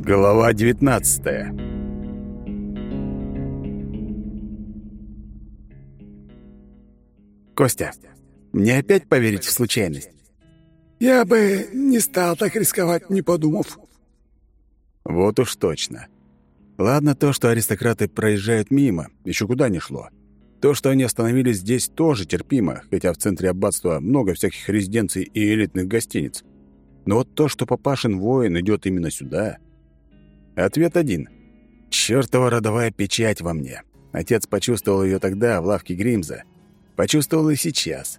Глава 19 Костя, мне опять поверить в случайность? Я бы не стал так рисковать, не подумав. Вот уж точно. Ладно то, что аристократы проезжают мимо, еще куда ни шло. То, что они остановились здесь, тоже терпимо, хотя в центре аббатства много всяких резиденций и элитных гостиниц. Но вот то, что папашин воин идет именно сюда... Ответ один. Чёртова родовая печать во мне. Отец почувствовал ее тогда в лавке Гримза. Почувствовал и сейчас.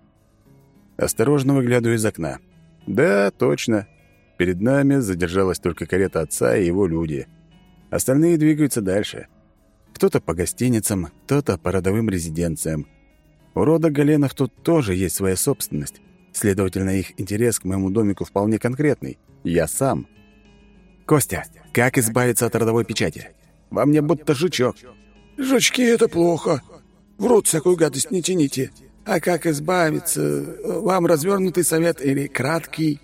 Осторожно выглядываю из окна. Да, точно. Перед нами задержалась только карета отца и его люди. Остальные двигаются дальше. Кто-то по гостиницам, кто-то по родовым резиденциям. У рода Галенов тут тоже есть своя собственность. Следовательно, их интерес к моему домику вполне конкретный. Я сам. Костя, как избавиться от родовой печати? Во мне будто жучок. Жучки — это плохо. В рот всякую гадость не тяните. А как избавиться? Вам развернутый совет или краткий?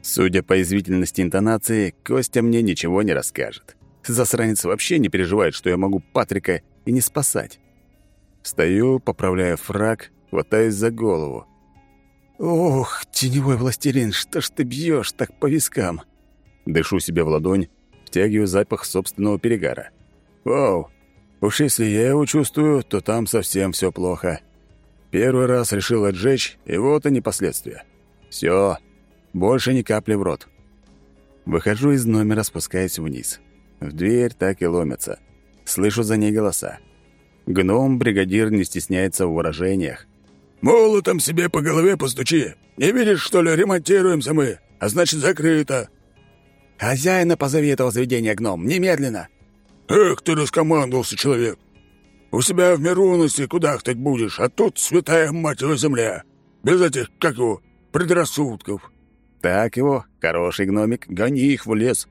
Судя по извительности интонации, Костя мне ничего не расскажет. Засранец вообще не переживает, что я могу Патрика и не спасать. Стою, поправляя фраг, хватаюсь за голову. «Ох, теневой властелин, что ж ты бьешь так по вискам?» Дышу себе в ладонь, втягиваю запах собственного перегара. «Вау, уж если я его чувствую, то там совсем все плохо. Первый раз решил отжечь, и вот они последствия. Все, больше ни капли в рот». Выхожу из номера, спускаясь вниз. В дверь так и ломятся. Слышу за ней голоса. Гном-бригадир не стесняется в выражениях. «Молотом себе по голове постучи. Не видишь, что ли, ремонтируемся мы, а значит, закрыто». «Хозяина позови этого заведения, гном, немедленно!» «Эх, ты раскомандовался, человек! У себя в Мируносе кудахтать будешь, а тут святая мать его земля! Без этих, как его, предрассудков!» «Так его, хороший гномик, гони их в лес!»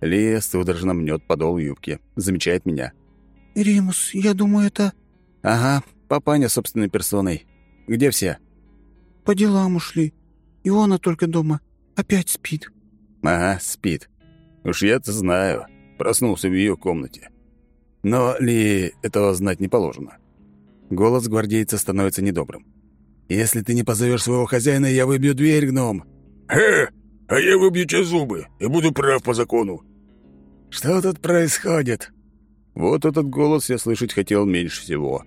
Лия судорожно мнет подол юбки, замечает меня. «Римус, я думаю, это...» «Ага, папаня собственной персоной. Где все?» «По делам ушли. Иона только дома. Опять спит». «Ага, спит. Уж я-то знаю. Проснулся в ее комнате. Но Ли этого знать не положено». Голос гвардейца становится недобрым. «Если ты не позовешь своего хозяина, я выбью дверь, гном». «Э, а я выбью тебе зубы и буду прав по закону. «Что тут происходит?» Вот этот голос я слышать хотел меньше всего.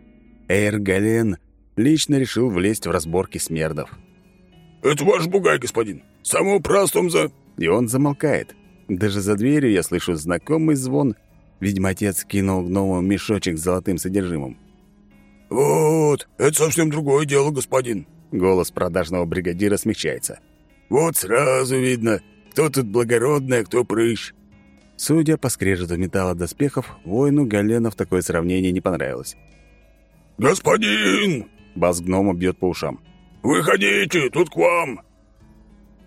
Эйр Гален лично решил влезть в разборки смердов. «Это ваш бугай, господин. Самоуправством за...» И он замолкает. Даже за дверью я слышу знакомый звон. Видимо, отец кинул гному мешочек с золотым содержимым. «Вот, это совсем другое дело, господин». Голос продажного бригадира смягчается. «Вот сразу видно, кто тут благородный, а кто прыщ. Судя по скрежету металла доспехов, воину Галенов такое сравнение не понравилось. «Господин!» — бас гнома бьет по ушам. «Выходите, тут к вам!»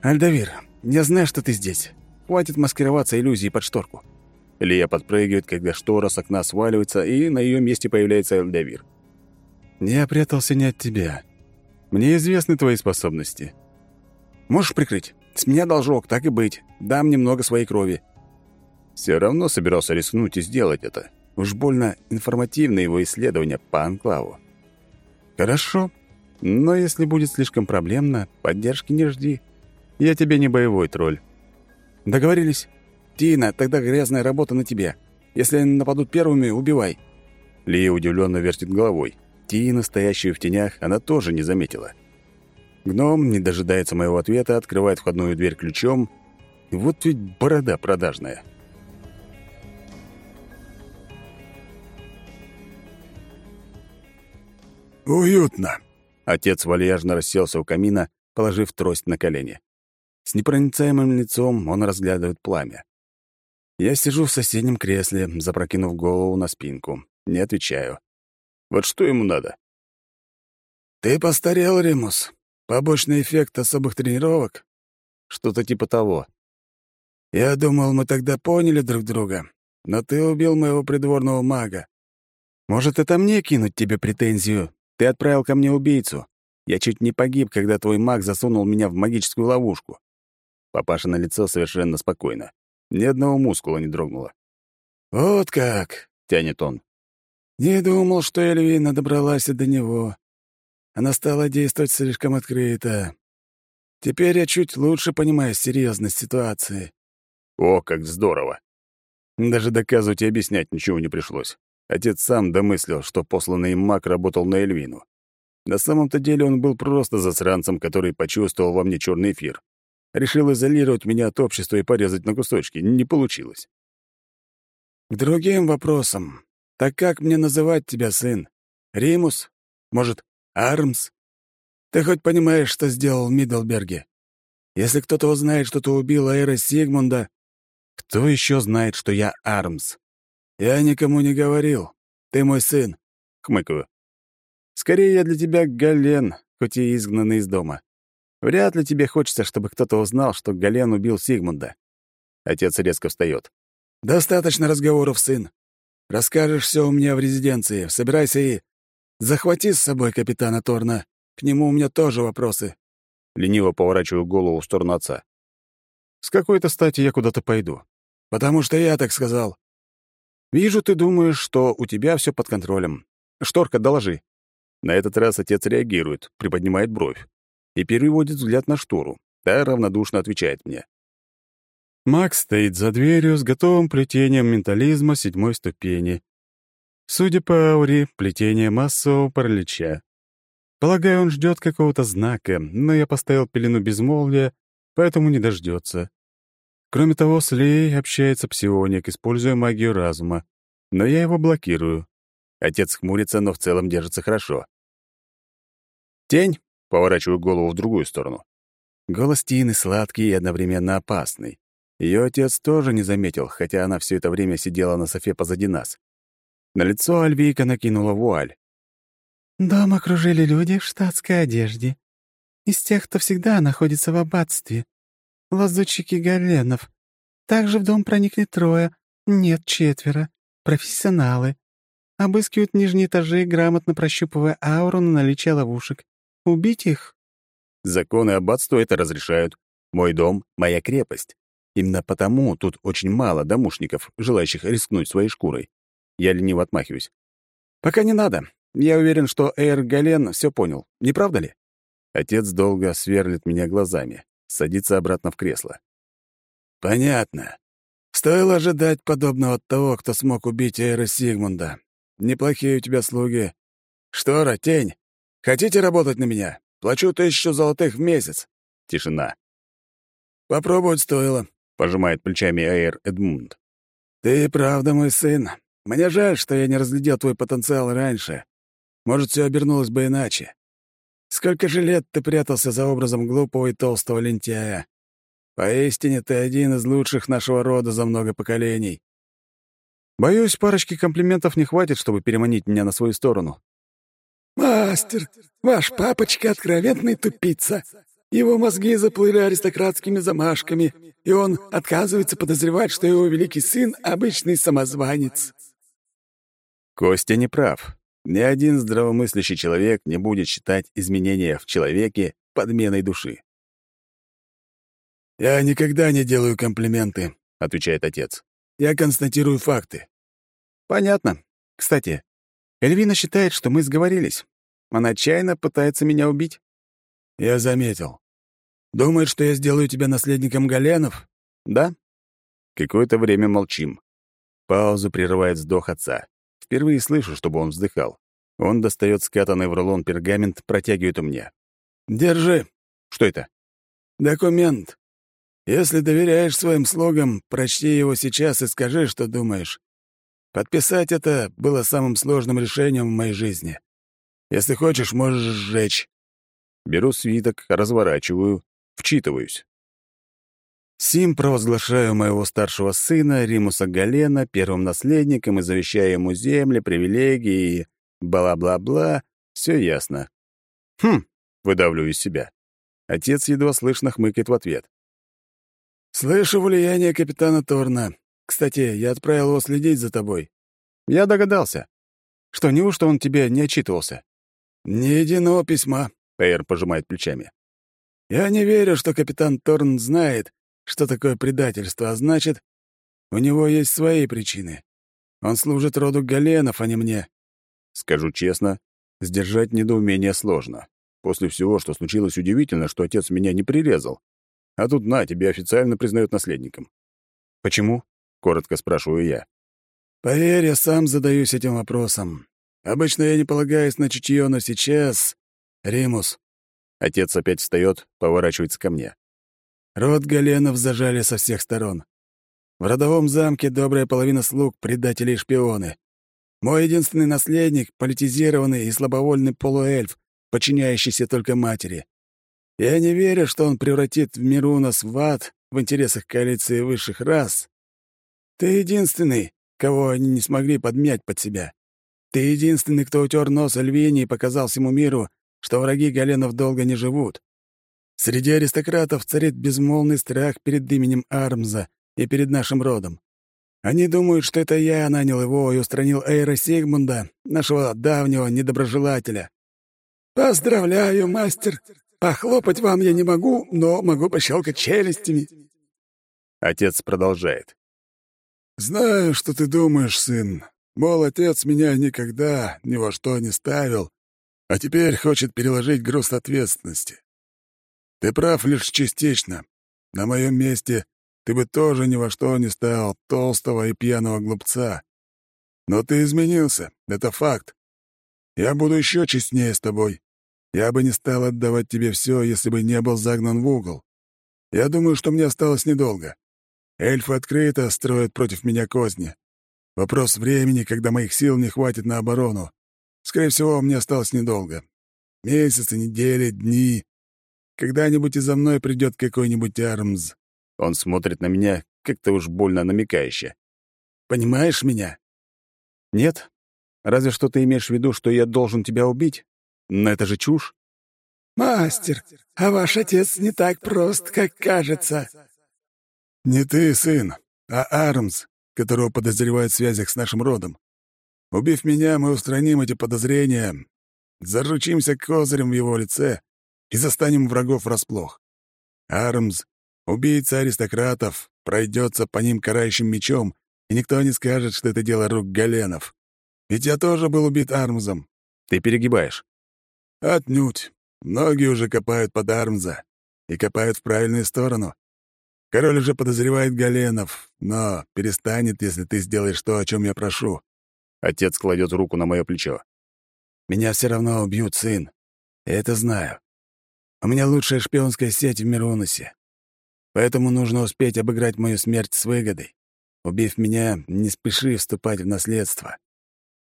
«Альдавир, я знаю, что ты здесь. Хватит маскироваться иллюзией под шторку». Лия подпрыгивает, когда штора с окна сваливается, и на ее месте появляется Альдавир. «Я прятался не от тебя. Мне известны твои способности. Можешь прикрыть? С меня должок, так и быть. Дам немного своей крови». Все равно собирался рискнуть и сделать это. Уж больно информативно его исследование по анклаву. Хорошо, но если будет слишком проблемно, поддержки не жди. Я тебе не боевой тролль. Договорились? Тина, тогда грязная работа на тебе. Если они нападут первыми, убивай. Лия удивленно вертит головой. Тина, стоящую в тенях, она тоже не заметила. Гном не дожидается моего ответа, открывает входную дверь ключом. Вот ведь борода продажная. «Уютно!» Отец вальяжно расселся у камина, положив трость на колени. С непроницаемым лицом он разглядывает пламя. Я сижу в соседнем кресле, запрокинув голову на спинку. Не отвечаю. Вот что ему надо? «Ты постарел, Римус. Побочный эффект особых тренировок?» «Что-то типа того». «Я думал, мы тогда поняли друг друга, но ты убил моего придворного мага. Может, это мне кинуть тебе претензию ты отправил ко мне убийцу. Я чуть не погиб, когда твой маг засунул меня в магическую ловушку. Папаша на лицо совершенно спокойно. Ни одного мускула не дрогнуло. «Вот как!» — тянет он. «Не думал, что Эльвина добралась и до него. Она стала действовать слишком открыто. Теперь я чуть лучше понимаю серьезность ситуации». О, как здорово! Даже доказывать и объяснять ничего не пришлось. Отец сам домыслил, что посланный им маг работал на Эльвину. На самом-то деле он был просто засранцем, который почувствовал во мне черный эфир. Решил изолировать меня от общества и порезать на кусочки. Не получилось. «К другим вопросам. Так как мне называть тебя, сын? Римус? Может, Армс? Ты хоть понимаешь, что сделал в Миддлберге? Если кто-то узнает, что ты убил Айра Сигмунда...» «Кто еще знает, что я Армс?» «Я никому не говорил. Ты мой сын», — хмыкаю. «Скорее я для тебя Гален, хоть и изгнанный из дома. Вряд ли тебе хочется, чтобы кто-то узнал, что Гален убил Сигмунда». Отец резко встает. «Достаточно разговоров, сын. Расскажешь все у меня в резиденции. Собирайся и... Захвати с собой капитана Торна. К нему у меня тоже вопросы». Лениво поворачиваю голову в сторону отца. «С какой-то стати я куда-то пойду?» «Потому что я так сказал. Вижу, ты думаешь, что у тебя все под контролем. Шторка, доложи. На этот раз отец реагирует, приподнимает бровь и переводит взгляд на штору. Та равнодушно отвечает мне. Макс стоит за дверью с готовым плетением ментализма седьмой ступени. Судя по ауре, плетение массового паралича. Полагаю, он ждет какого-то знака, но я поставил пелену безмолвия, поэтому не дождется. Кроме того, с Леей общается псионик, используя магию разума. Но я его блокирую. Отец хмурится, но в целом держится хорошо. «Тень!» — поворачиваю голову в другую сторону. Голос Тины сладкий и одновременно опасный. Ее отец тоже не заметил, хотя она все это время сидела на софе позади нас. На лицо Альвийка накинула вуаль. «Дом окружили люди в штатской одежде. Из тех, кто всегда находится в аббатстве лазутчики Галенов. Также в дом проникли трое, нет, четверо, профессионалы. Обыскивают нижние этажи, грамотно прощупывая ауру на наличие ловушек. Убить их? Законы аббатства это разрешают. Мой дом — моя крепость. Именно потому тут очень мало домушников, желающих рискнуть своей шкурой. Я лениво отмахиваюсь. «Пока не надо. Я уверен, что Эйр Гален все понял. Не правда ли?» Отец долго сверлит меня глазами садится обратно в кресло. «Понятно. Стоило ожидать подобного от того, кто смог убить Эйра Сигмунда. Неплохие у тебя слуги. Штора, тень. Хотите работать на меня? Плачу тысячу золотых в месяц». Тишина. «Попробовать стоило», — пожимает плечами Эйр Эдмунд. «Ты правда мой сын. Мне жаль, что я не разглядел твой потенциал раньше. Может, все обернулось бы иначе. Сколько же лет ты прятался за образом глупого и толстого лентяя? Поистине ты один из лучших нашего рода за много поколений. Боюсь, парочки комплиментов не хватит, чтобы переманить меня на свою сторону. «Мастер, ваш папочка — откровенный тупица. Его мозги заплыли аристократскими замашками, и он отказывается подозревать, что его великий сын — обычный самозванец». Костя не прав. Ни один здравомыслящий человек не будет считать изменения в человеке подменой души. «Я никогда не делаю комплименты», — отвечает отец. «Я констатирую факты». «Понятно. Кстати, Эльвина считает, что мы сговорились. Она отчаянно пытается меня убить». «Я заметил. Думает, что я сделаю тебя наследником Галенов?» «Да». Какое-то время молчим. Паузу прерывает вздох отца. Впервые слышу, чтобы он вздыхал. Он достает скатанный в рулон пергамент, протягивает у меня. «Держи». «Что это?» «Документ. Если доверяешь своим слугам, прочти его сейчас и скажи, что думаешь. Подписать это было самым сложным решением в моей жизни. Если хочешь, можешь сжечь». Беру свиток, разворачиваю, вчитываюсь. Сим провозглашаю моего старшего сына, Римуса Галена, первым наследником и завещаю ему земли, привилегии и бла-бла-бла. Все ясно. Хм, выдавлю из себя. Отец едва слышно хмыкает в ответ. «Слышу влияние капитана Торна. Кстати, я отправил его следить за тобой». «Я догадался. Что, неужто он тебе не отчитывался?» «Ни единого письма», — Эйр пожимает плечами. «Я не верю, что капитан Торн знает, что такое предательство, а значит, У него есть свои причины. Он служит роду Галенов, а не мне. Скажу честно, сдержать недоумение сложно. После всего, что случилось, удивительно, что отец меня не прирезал. А тут на, тебя официально признают наследником. Почему? Коротко спрашиваю я. Поверь, я сам задаюсь этим вопросом. Обычно я не полагаюсь на чутье, но сейчас... Римус. Отец опять встает, поворачивается ко мне. Род Галенов зажали со всех сторон. В родовом замке добрая половина слуг — предатели и шпионы. Мой единственный наследник — политизированный и слабовольный полуэльф, подчиняющийся только матери. Я не верю, что он превратит в миру нас в ад в интересах коалиции высших рас. Ты единственный, кого они не смогли подмять под себя. Ты единственный, кто утер нос Эльвине и показал всему миру, что враги Галенов долго не живут. Среди аристократов царит безмолвный страх перед именем Армза и перед нашим родом. Они думают, что это я нанял его и устранил Эйра Сигмунда, нашего давнего недоброжелателя. «Поздравляю, мастер! Похлопать вам я не могу, но могу пощелкать челюстями». Отец продолжает. «Знаю, что ты думаешь, сын. Мол, отец меня никогда ни во что не ставил, а теперь хочет переложить груз ответственности. Ты прав лишь частично. На моем месте ты бы тоже ни во что не ставил толстого и пьяного глупца. Но ты изменился, это факт. Я буду еще честнее с тобой. Я бы не стал отдавать тебе все, если бы не был загнан в угол. Я думаю, что мне осталось недолго. Эльфы открыто строят против меня козни. Вопрос времени, когда моих сил не хватит на оборону. Скорее всего, мне осталось недолго. Месяцы, недели, дни. Когда-нибудь и за мной придет какой-нибудь Армз. Он смотрит на меня как-то уж больно намекающе. Понимаешь меня? Нет. Разве что ты имеешь в виду, что я должен тебя убить? Но это же чушь. Мастер, а ваш отец не так прост, как кажется. Не ты, сын, а Армс, которого подозревают в связях с нашим родом. Убив меня, мы устраним эти подозрения, заручимся козырем в его лице и застанем врагов врасплох. Армс, убийца аристократов, пройдется по ним карающим мечом, и никто не скажет, что это дело рук Галенов. Ведь я тоже был убит Армзом. Ты перегибаешь. Отнюдь. Многие уже копают под Армза. И копают в правильную сторону. Король уже подозревает Галенов, но перестанет, если ты сделаешь то, о чем я прошу. Отец кладет руку на мое плечо. Меня все равно убьют, сын. Я это знаю. У меня лучшая шпионская сеть в Мироносе. Поэтому нужно успеть обыграть мою смерть с выгодой. Убив меня, не спеши вступать в наследство.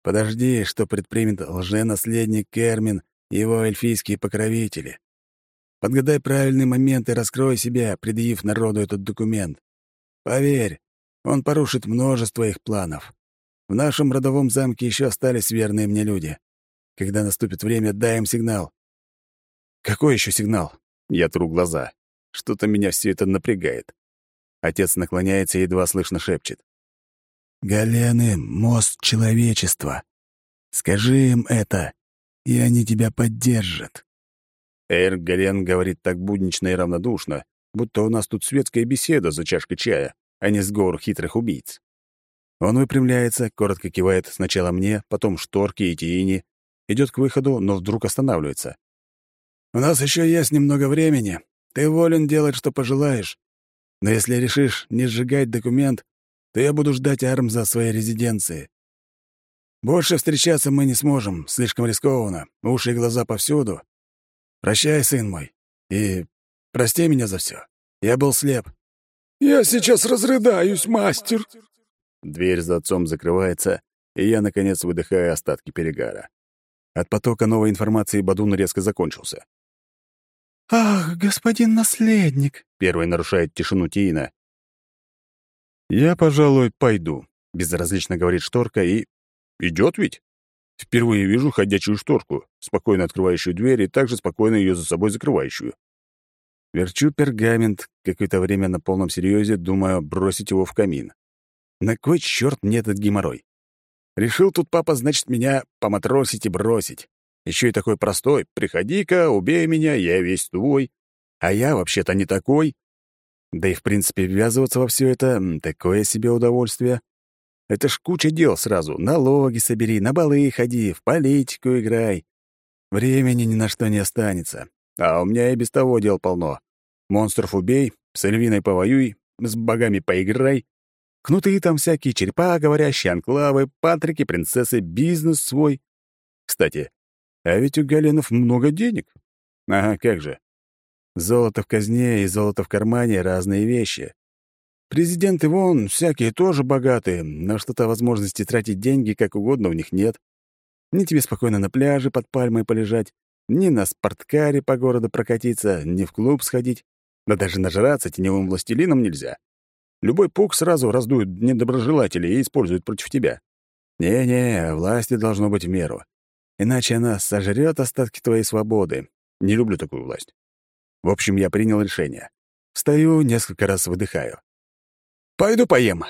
Подожди, что предпримет лженаследник Кермин и его эльфийские покровители. Подгадай правильный момент и раскрой себя, предъявив народу этот документ. Поверь, он порушит множество их планов. В нашем родовом замке еще остались верные мне люди. Когда наступит время, дай им сигнал. Какой еще сигнал? Я тру глаза. Что-то меня все это напрягает. Отец наклоняется и едва слышно шепчет. «Галены — мост человечества. Скажи им это, и они тебя поддержат». Эйр Гален говорит так буднично и равнодушно, будто у нас тут светская беседа за чашкой чая, а не сговор хитрых убийц. Он выпрямляется, коротко кивает сначала мне, потом шторке и Тиине, идет к выходу, но вдруг останавливается. «У нас еще есть немного времени. Ты волен делать, что пожелаешь. Но если решишь не сжигать документ, то я буду ждать Армза в своей резиденции. Больше встречаться мы не сможем, слишком рискованно, уши и глаза повсюду, Прощай, сын мой. И прости меня за все. Я был слеп. Я сейчас разрыдаюсь, мастер. Дверь за отцом закрывается, и я, наконец, выдыхаю остатки перегара. От потока новой информации Бадун резко закончился. «Ах, господин наследник!» — первый нарушает тишину Тиина. «Я, пожалуй, пойду», — безразлично говорит шторка и... Идет ведь? Впервые вижу ходячую шторку, спокойно открывающую дверь и также спокойно ее за собой закрывающую. Верчу пергамент, какое-то время на полном серьезе, думаю бросить его в камин. На кой черт мне этот геморрой? Решил тут папа, значит, меня поматросить и бросить. Еще и такой простой. Приходи-ка, убей меня, я весь твой. А я вообще-то не такой. Да и, в принципе, ввязываться во все это — такое себе удовольствие. Это ж куча дел сразу. Налоги собери, на балы ходи, в политику играй. Времени ни на что не останется. А у меня и без того дел полно. Монстров убей, с Эльвиной повоюй, с богами поиграй. Кнуты там всякие, черепа говорящие, анклавы, патрики, принцессы, бизнес свой. Кстати, а ведь у Галенов много денег. Ага, как же. Золото в казне и золото в кармане — разные вещи. Президенты вон, всякие тоже богатые, но что-то возможности тратить деньги как угодно у них нет. Ни тебе спокойно на пляже под пальмой полежать, ни на спорткаре по городу прокатиться, ни в клуб сходить. Да даже нажраться теневым властелином нельзя. Любой пук сразу раздует недоброжелателей и использует против тебя. Не-не, власти должно быть в меру. Иначе она сожрет остатки твоей свободы. Не люблю такую власть. В общем, я принял решение. Встаю, несколько раз выдыхаю. «Пойду поем.